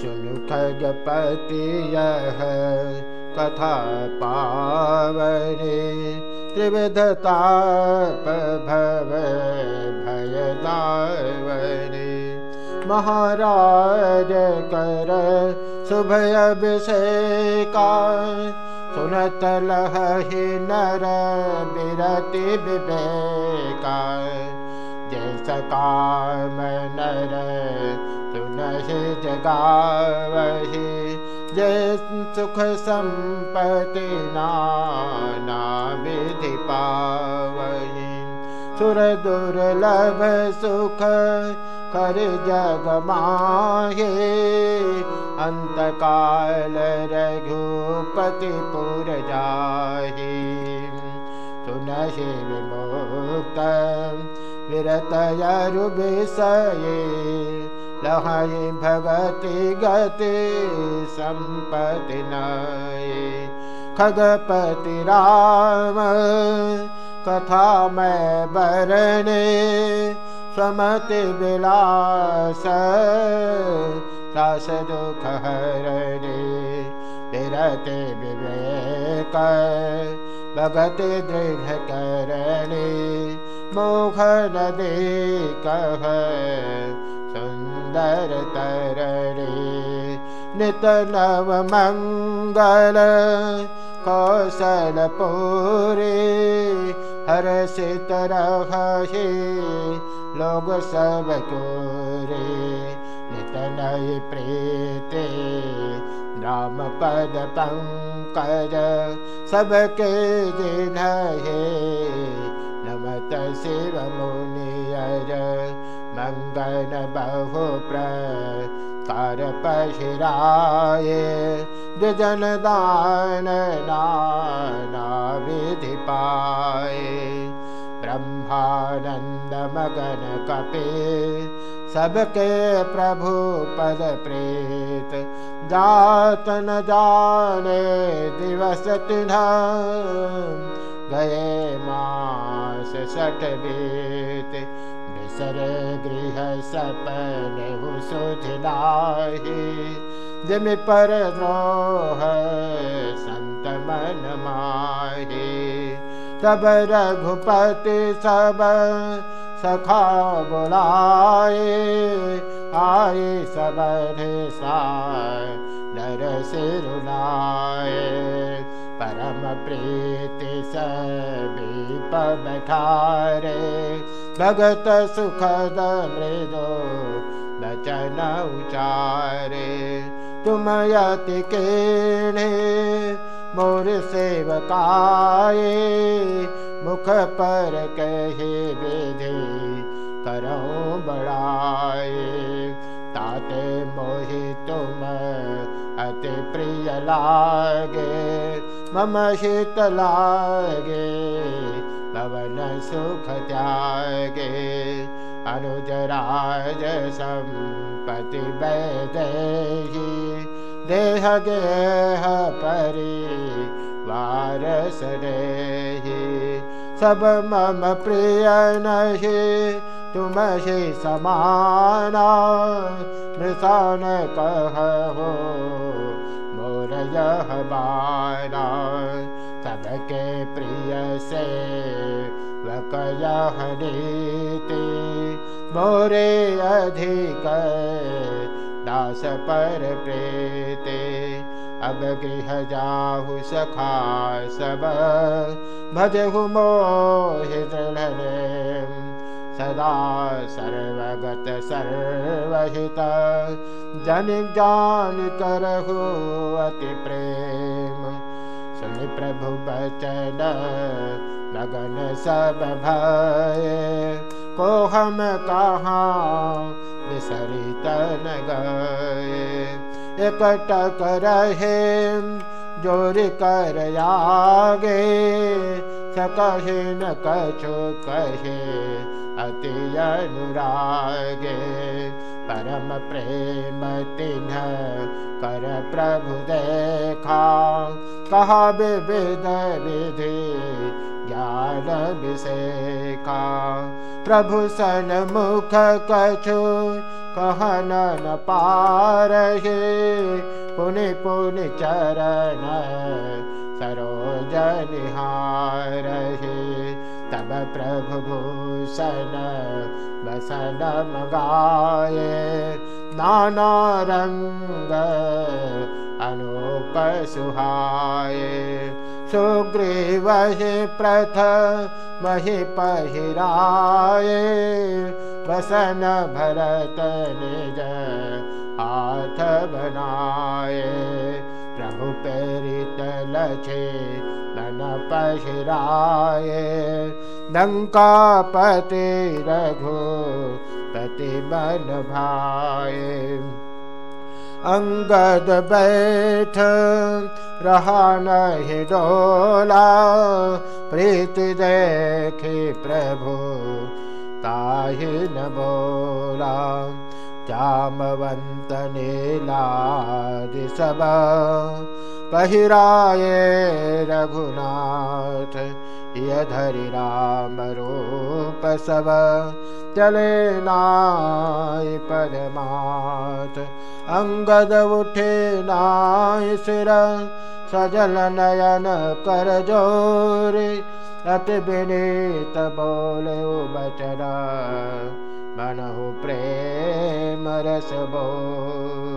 सुनुखगपति यः कथा पावने। त्रिविधताप भव भयदावने महाराज कर शुभय विषेका सुनत लहि नर बिरति विवेका। जैस काम नर सुनहि जगावहि। जय सुख संपत्ति नाना विधि पावहि सुर दुर्लभ सुख कर जग माहे अन्तकाल रघुपति पुर जाहि सुनहि विमुक्त विरतयरु लहहि भगति गति सम्पति नये। खगपति राम, कथा मैं बरने स्वमति विलास दास दुख हरणे विरते विवेक, भगति दृढ़ करणे मोह नदी कह सुंदर तरणे नित नव मंगल कौशल पूरी हर सितरह लोग कोरे नितनय प्रीते राम पद पंकज सबके दिन हे नमत शिव मुनियर मंगन बहु प्रकार पशिराय जन दान नाना विधि पाए ब्रह्मानंद मगन कपे सबके प्रभु पद प्रेत जात न जाने दिवस तिन्ह गए मास सठ बीत गृह सपन तब रघुपति सब सखा बुलाए आए सब नर सिरुलाए परम प्रीति सभी बैठारे भगत सुखद मृदो बचन उचारे तुम यति केणे मोर सेवकाए मुख पर कहे विधि करो बड़ाए ताते मोहि तुम अति प्रिय लागे मम शीत लागे पवन सुख त्यागे अनुज राज संपति वैदेही देह गेह परि वारस रे सब मम प्रिय नहि तुम ही समाना मृषान कहो मोर बारा सबके प्रिय से वकयह नीति मोरे अधिक दास पर प्रेते। अब गृह जाहु सखा सब भजहु मोहि दृढ़ सदा सर्वगत सर्वहित जन जान करहु अति प्रेम सुन प्रभु बचन, लगन सब भय। को हम कहाँ बिसरितन गए। एकटक रहे ज़ोर कर आगे। सकहे न कछु कहे, अति अनुरागे। परम प्रेम तिन्ह, कर प्रभु देखा। कहा विविध विधि, ज्ञान विषेखा प्रभु सन मुख कछु, कहन न पारहे। पुनि पुनि चरण, सरोज निहारहे। तब प्रभु भूषण बसन मगाए नाना सुहाए सुग्रीव प्रथ महि पहिराए बसन भरत निज हाथ बनाए प्रभु प्रेरित लछे पहिराए लङ्कापति रघु पति मन भाए अंगद बैठ रहा डोला प्रीति देखे प्रभु ताहि न नीलादि सब पहिराए रघुनाथ रूप सब चले नाय पदमात अंगद उठे नाय सिर सजल नयन कर जोर। अति विनीत बोले बचन मनहु प्रेम रस बोल